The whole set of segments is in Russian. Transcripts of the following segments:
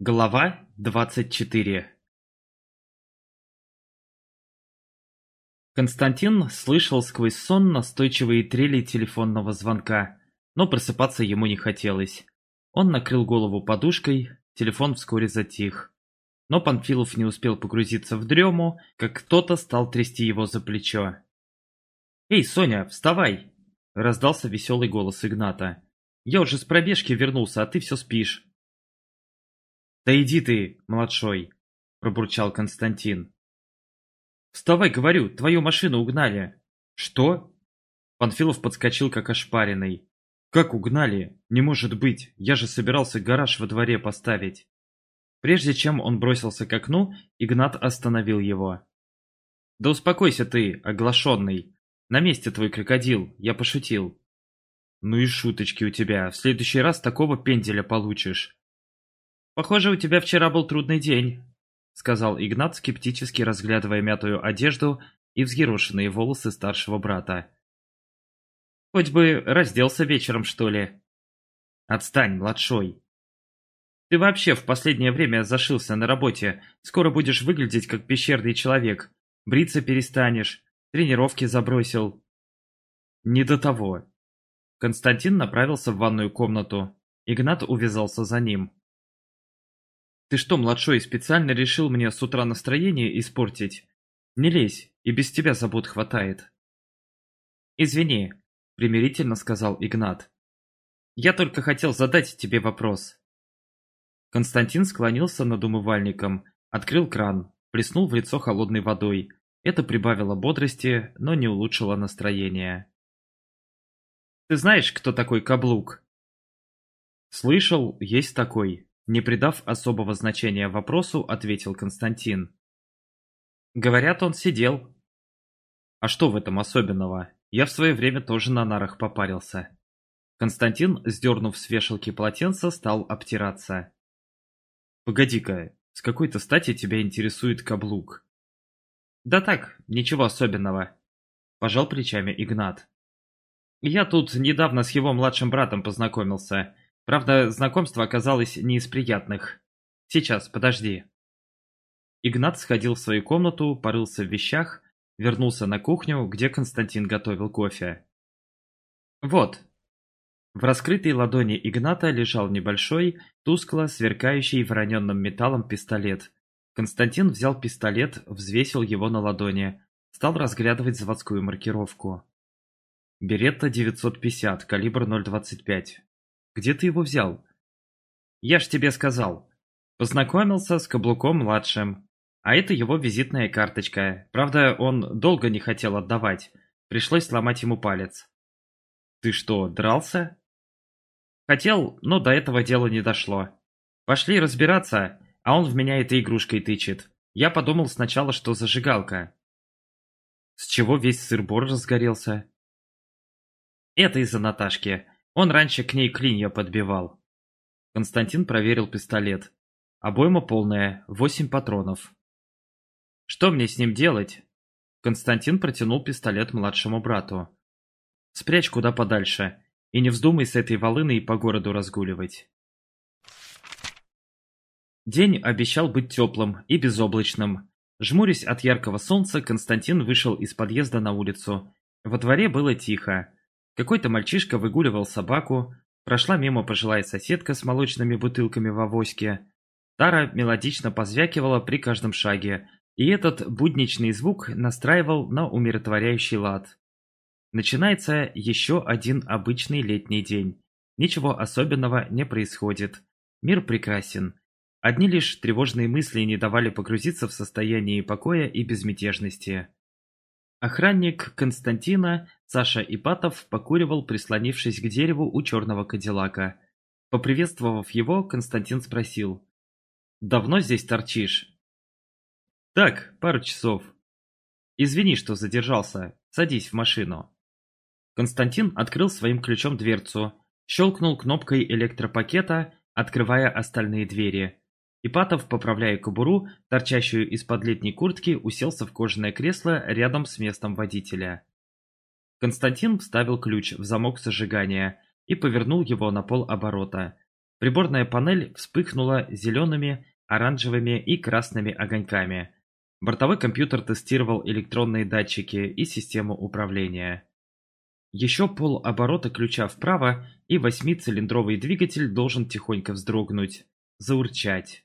Глава двадцать четыре Константин слышал сквозь сон настойчивые трели телефонного звонка, но просыпаться ему не хотелось. Он накрыл голову подушкой, телефон вскоре затих. Но Панфилов не успел погрузиться в дрему, как кто-то стал трясти его за плечо. «Эй, Соня, вставай!» – раздался веселый голос Игната. «Я уже с пробежки вернулся, а ты все спишь». «Да иди ты, младшой!» – пробурчал Константин. «Вставай, говорю, твою машину угнали!» «Что?» Панфилов подскочил как ошпаренный. «Как угнали? Не может быть, я же собирался гараж во дворе поставить!» Прежде чем он бросился к окну, Игнат остановил его. «Да успокойся ты, оглашенный! На месте твой крокодил, я пошутил!» «Ну и шуточки у тебя, в следующий раз такого пенделя получишь!» «Похоже, у тебя вчера был трудный день», — сказал Игнат, скептически разглядывая мятую одежду и взъерошенные волосы старшего брата. «Хоть бы разделся вечером, что ли?» «Отстань, младшой!» «Ты вообще в последнее время зашился на работе. Скоро будешь выглядеть как пещерный человек. Бриться перестанешь. Тренировки забросил». «Не до того». Константин направился в ванную комнату. Игнат увязался за ним. Ты что, младшой, специально решил мне с утра настроение испортить? Не лезь, и без тебя забот хватает. Извини, примирительно сказал Игнат. Я только хотел задать тебе вопрос. Константин склонился над умывальником, открыл кран, плеснул в лицо холодной водой. Это прибавило бодрости, но не улучшило настроение. «Ты знаешь, кто такой Каблук?» «Слышал, есть такой», не придав особого значения вопросу, ответил Константин. Говорят, он сидел. А что в этом особенного? Я в свое время тоже на нарах попарился. Константин, сдернув с вешалки полотенца, стал обтираться. Погоди-ка, с какой-то стати тебя интересует каблук? Да так, ничего особенного. Пожал плечами Игнат. Я тут недавно с его младшим братом познакомился. Правда, знакомство оказалось не из приятных. Сейчас, подожди. Игнат сходил в свою комнату, порылся в вещах, вернулся на кухню, где Константин готовил кофе. Вот. В раскрытой ладони Игната лежал небольшой, тускло сверкающий вороненным металлом пистолет. Константин взял пистолет, взвесил его на ладони, стал разглядывать заводскую маркировку. Беретта 950, калибр 0,25. Где ты его взял? Я ж тебе сказал. Познакомился с Каблуком-младшим. А это его визитная карточка. Правда, он долго не хотел отдавать. Пришлось сломать ему палец. Ты что, дрался? Хотел, но до этого дела не дошло. Пошли разбираться, а он в меня этой игрушкой тычет. Я подумал сначала, что зажигалка. С чего весь сыр-бор разгорелся? Это из-за Наташки. Он раньше к ней клинья подбивал. Константин проверил пистолет. Обойма полная, восемь патронов. Что мне с ним делать? Константин протянул пистолет младшему брату. Спрячь куда подальше. И не вздумай с этой волыной по городу разгуливать. День обещал быть теплым и безоблачным. Жмурясь от яркого солнца, Константин вышел из подъезда на улицу. Во дворе было тихо. Какой-то мальчишка выгуливал собаку, прошла мимо пожилая соседка с молочными бутылками в авоське. Тара мелодично позвякивала при каждом шаге, и этот будничный звук настраивал на умиротворяющий лад. Начинается еще один обычный летний день. Ничего особенного не происходит. Мир прекрасен. Одни лишь тревожные мысли не давали погрузиться в состояние покоя и безмятежности. Охранник Константина, Саша Ипатов, покуривал, прислонившись к дереву у черного кадиллака. Поприветствовав его, Константин спросил. «Давно здесь торчишь?» «Так, пару часов». «Извини, что задержался. Садись в машину». Константин открыл своим ключом дверцу, щелкнул кнопкой электропакета, открывая остальные двери. Ипатов, поправляя кобуру, торчащую из-под летней куртки, уселся в кожаное кресло рядом с местом водителя. Константин вставил ключ в замок зажигания и повернул его на полоборота. Приборная панель вспыхнула зелеными, оранжевыми и красными огоньками. Бортовой компьютер тестировал электронные датчики и систему управления. Еще полоборота ключа вправо, и восьмицилиндровый двигатель должен тихонько вздрогнуть, заурчать.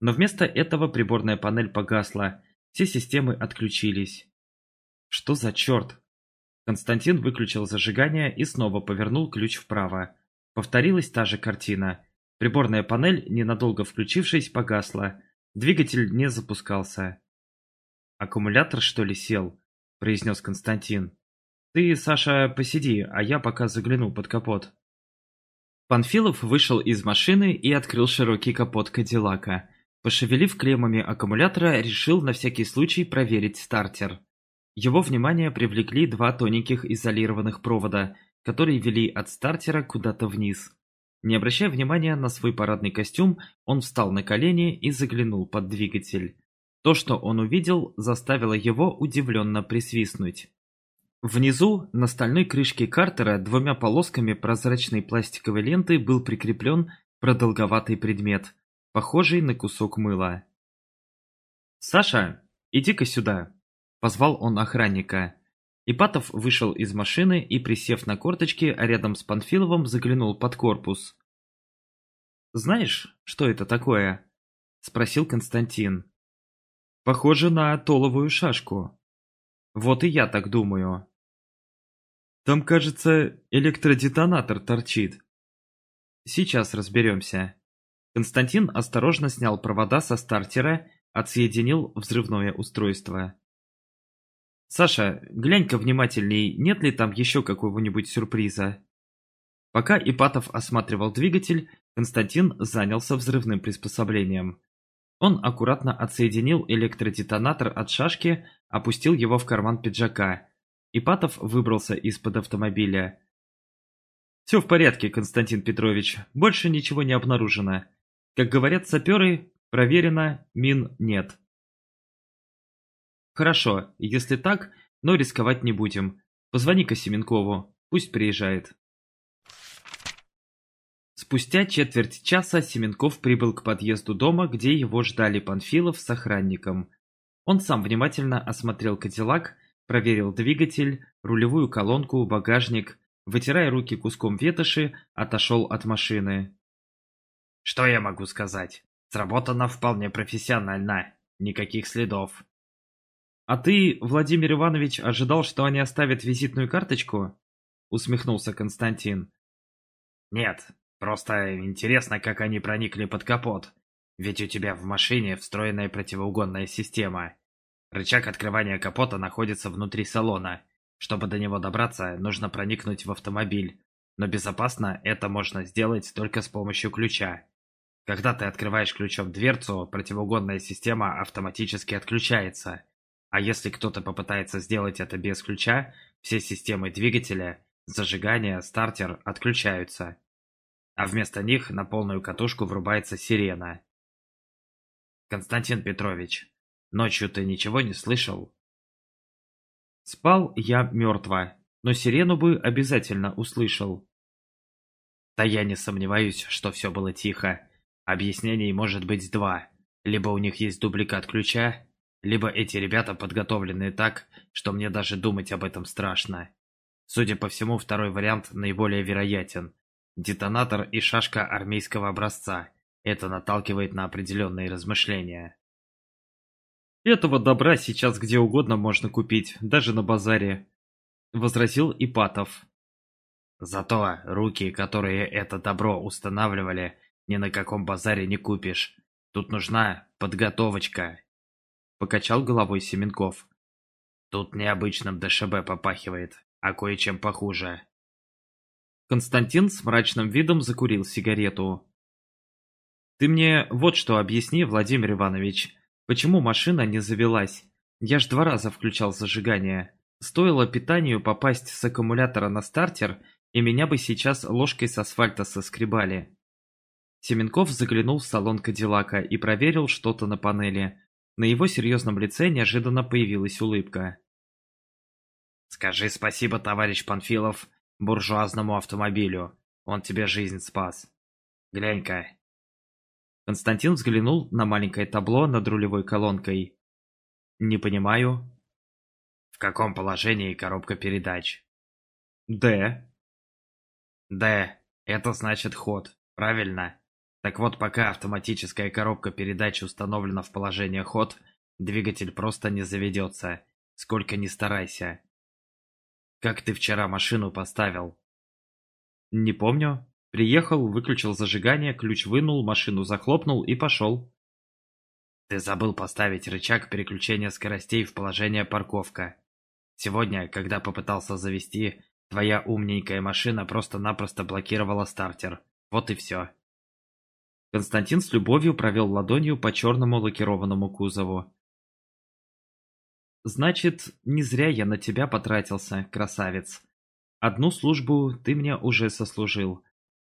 Но вместо этого приборная панель погасла, все системы отключились. Что за черт? Константин выключил зажигание и снова повернул ключ вправо. Повторилась та же картина. Приборная панель, ненадолго включившись, погасла. Двигатель не запускался. «Аккумулятор, что ли, сел?» – произнес Константин. «Ты, Саша, посиди, а я пока загляну под капот». Панфилов вышел из машины и открыл широкий капот Кадиллака. Пошевелив клеммами аккумулятора, решил на всякий случай проверить стартер. Его внимание привлекли два тоненьких изолированных провода, которые вели от стартера куда-то вниз. Не обращая внимания на свой парадный костюм, он встал на колени и заглянул под двигатель. То, что он увидел, заставило его удивленно присвистнуть. Внизу, на стальной крышке картера, двумя полосками прозрачной пластиковой ленты был прикреплен продолговатый предмет, похожий на кусок мыла. «Саша, иди-ка сюда!» – позвал он охранника. Ипатов вышел из машины и, присев на корточки, рядом с Панфиловым заглянул под корпус. «Знаешь, что это такое?» – спросил Константин. Похоже на толовую шашку. Вот и я так думаю. Там, кажется, электродетонатор торчит. Сейчас разберемся. Константин осторожно снял провода со стартера, отсоединил взрывное устройство. «Саша, глянь-ка внимательней, нет ли там еще какого-нибудь сюрприза?» Пока Ипатов осматривал двигатель, Константин занялся взрывным приспособлением. Он аккуратно отсоединил электродетонатор от шашки, опустил его в карман пиджака. Ипатов выбрался из-под автомобиля. «Все в порядке, Константин Петрович, больше ничего не обнаружено. Как говорят саперы, проверено, мин нет». «Хорошо, если так, но рисковать не будем. Позвони-ка Семенкову, пусть приезжает». Спустя четверть часа Семенков прибыл к подъезду дома, где его ждали Панфилов с охранником. Он сам внимательно осмотрел Кадиллак, проверил двигатель, рулевую колонку, багажник, вытирая руки куском ветоши, отошел от машины. «Что я могу сказать? Сработано вполне профессионально. Никаких следов». «А ты, Владимир Иванович, ожидал, что они оставят визитную карточку?» усмехнулся Константин. «Нет, Просто интересно, как они проникли под капот. Ведь у тебя в машине встроенная противоугонная система. Рычаг открывания капота находится внутри салона. Чтобы до него добраться, нужно проникнуть в автомобиль. Но безопасно это можно сделать только с помощью ключа. Когда ты открываешь ключом дверцу, противоугонная система автоматически отключается. А если кто-то попытается сделать это без ключа, все системы двигателя, зажигание, стартер отключаются а вместо них на полную катушку врубается сирена. Константин Петрович, ночью ты ничего не слышал? Спал я мертво, но сирену бы обязательно услышал. Да я не сомневаюсь, что все было тихо. Объяснений может быть два. Либо у них есть дубликат ключа, либо эти ребята подготовлены так, что мне даже думать об этом страшно. Судя по всему, второй вариант наиболее вероятен. Детонатор и шашка армейского образца. Это наталкивает на определенные размышления. «Этого добра сейчас где угодно можно купить, даже на базаре», — возразил Ипатов. «Зато руки, которые это добро устанавливали, ни на каком базаре не купишь. Тут нужна подготовочка», — покачал головой Семенков. «Тут необычным ДШБ попахивает, а кое-чем похуже». Константин с мрачным видом закурил сигарету. «Ты мне вот что объясни, Владимир Иванович, почему машина не завелась? Я ж два раза включал зажигание. Стоило питанию попасть с аккумулятора на стартер, и меня бы сейчас ложкой с асфальта соскребали». Семенков заглянул в салон Кадиллака и проверил что-то на панели. На его серьезном лице неожиданно появилась улыбка. «Скажи спасибо, товарищ Панфилов, буржуазному автомобилю. Он тебе жизнь спас. Глянь-ка. Константин взглянул на маленькое табло над рулевой колонкой. Не понимаю. В каком положении коробка передач? Д. Д. Это значит ход, правильно? Так вот, пока автоматическая коробка передач установлена в положение ход, двигатель просто не заведется, сколько ни старайся. Как ты вчера машину поставил? Не помню. Приехал, выключил зажигание, ключ вынул, машину захлопнул и пошел. Ты забыл поставить рычаг переключения скоростей в положение парковка. Сегодня, когда попытался завести, твоя умненькая машина просто-напросто блокировала стартер. Вот и все. Константин с любовью провел ладонью по черному лакированному кузову. «Значит, не зря я на тебя потратился, красавец. Одну службу ты мне уже сослужил.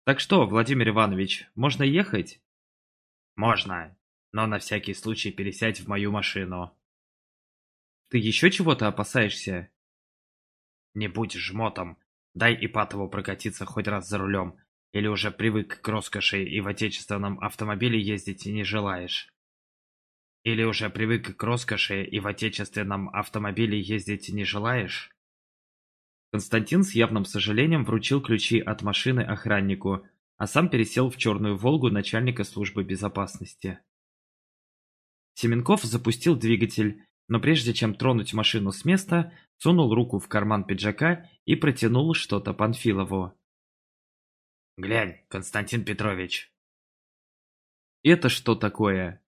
Так что, Владимир Иванович, можно ехать?» «Можно, но на всякий случай пересядь в мою машину». «Ты еще чего-то опасаешься?» «Не будь жмотом. Дай Ипатову прокатиться хоть раз за рулем. Или уже привык к роскоши и в отечественном автомобиле ездить не желаешь? Или уже привык к роскоши и в отечественном автомобиле ездить не желаешь? Константин с явным сожалением вручил ключи от машины охраннику, а сам пересел в черную «Волгу» начальника службы безопасности. Семенков запустил двигатель, но прежде чем тронуть машину с места, сунул руку в карман пиджака и протянул что-то Панфилову. Глянь, Константин Петрович. Это что такое?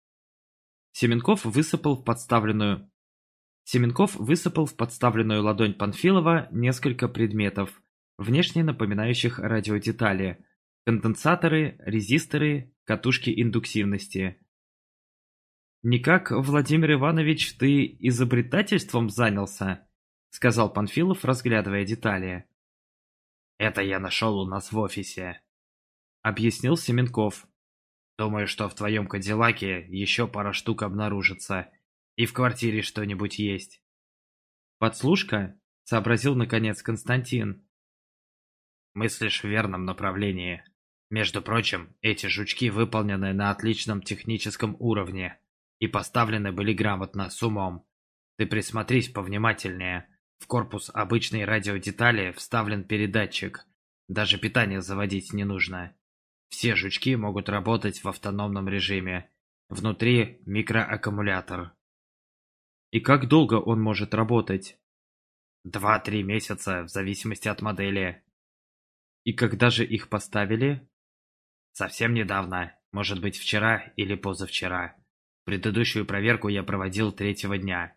Семенков высыпал в подставленную... Семенков высыпал в подставленную ладонь Панфилова несколько предметов, внешне напоминающих радиодетали, конденсаторы, резисторы, катушки индуктивности. «Никак, Владимир Иванович, ты изобретательством занялся?» — сказал Панфилов, разглядывая детали. Это я нашел у нас в офисе. Объяснил Семенков. Думаю, что в твоем Кадиллаке еще пара штук обнаружится. И в квартире что-нибудь есть. Подслушка? Сообразил наконец Константин. Мыслишь в верном направлении. Между прочим, эти жучки выполнены на отличном техническом уровне и поставлены были грамотно, с умом. Ты присмотрись повнимательнее. В корпус обычной радиодетали вставлен передатчик. Даже питание заводить не нужно. Все жучки могут работать в автономном режиме. Внутри микроаккумулятор. И как долго он может работать? Два-три месяца, в зависимости от модели. И когда же их поставили? Совсем недавно, может быть вчера или позавчера. Предыдущую проверку я проводил третьего дня.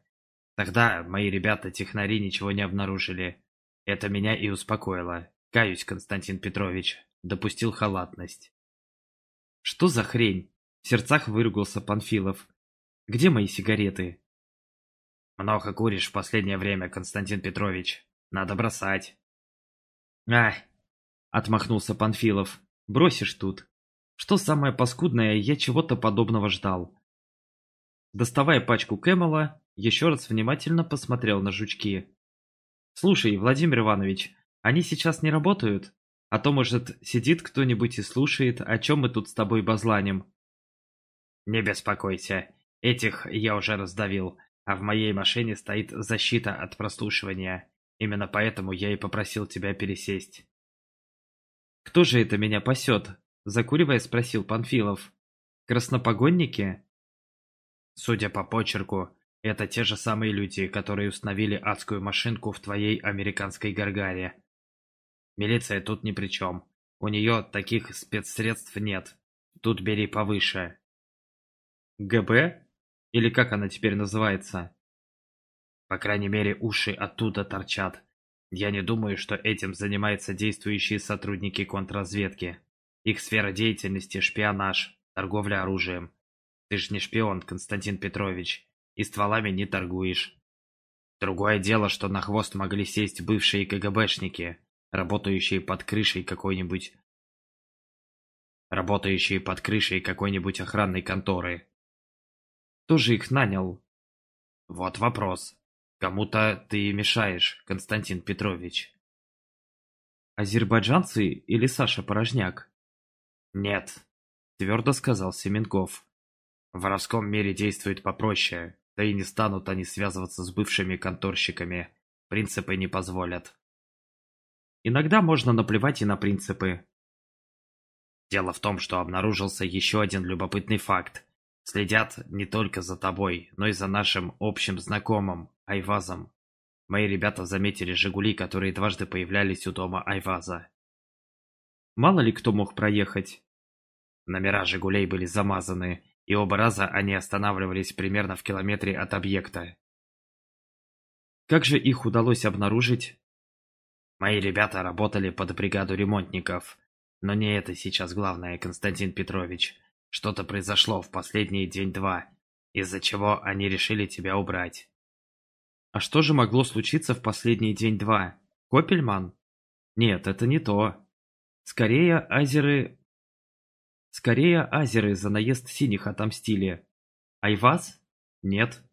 Тогда мои ребята-технари ничего не обнаружили. Это меня и успокоило. Каюсь, Константин Петрович. Допустил халатность. Что за хрень? В сердцах выругался Панфилов. Где мои сигареты? Много куришь в последнее время, Константин Петрович. Надо бросать. Ах, отмахнулся Панфилов. Бросишь тут. Что самое паскудное, я чего-то подобного ждал. Доставая пачку Кэмела, еще раз внимательно посмотрел на жучки. «Слушай, Владимир Иванович, они сейчас не работают? А то, может, сидит кто-нибудь и слушает, о чем мы тут с тобой базланим?» «Не беспокойся, этих я уже раздавил, а в моей машине стоит защита от прослушивания. Именно поэтому я и попросил тебя пересесть». «Кто же это меня пасет?» – закуривая спросил Панфилов. «Краснопогонники?» Судя по почерку, это те же самые люди, которые установили адскую машинку в твоей американской Гаргаре. Милиция тут ни при чем. У нее таких спецсредств нет. Тут бери повыше. ГБ? Или как она теперь называется? По крайней мере, уши оттуда торчат. Я не думаю, что этим занимаются действующие сотрудники контрразведки. Их сфера деятельности – шпионаж, торговля оружием. Ты ж не шпион, Константин Петрович и стволами не торгуешь. Другое дело, что на хвост могли сесть бывшие КГБшники, работающие под крышей какой-нибудь работающие под крышей какой-нибудь охранной конторы. Кто же их нанял? Вот вопрос. Кому-то ты мешаешь, Константин Петрович. Азербайджанцы или Саша Порожняк? Нет, твердо сказал Семенков. В воровском мире действует попроще, да и не станут они связываться с бывшими конторщиками. Принципы не позволят. Иногда можно наплевать и на принципы. Дело в том, что обнаружился еще один любопытный факт. Следят не только за тобой, но и за нашим общим знакомым, Айвазом. Мои ребята заметили «Жигули», которые дважды появлялись у дома Айваза. Мало ли кто мог проехать. Номера «Жигулей» были замазаны, и оба раза они останавливались примерно в километре от объекта. Как же их удалось обнаружить? Мои ребята работали под бригаду ремонтников. Но не это сейчас главное, Константин Петрович. Что-то произошло в последний день-два, из-за чего они решили тебя убрать. А что же могло случиться в последний день-два? Копельман? Нет, это не то. Скорее, азеры... Скорее, азеры за наезд синих отомстили. Айваз? Нет.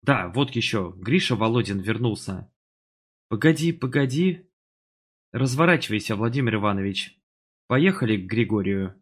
Да, вот еще, Гриша Володин вернулся. Погоди, погоди. Разворачивайся, Владимир Иванович. Поехали к Григорию.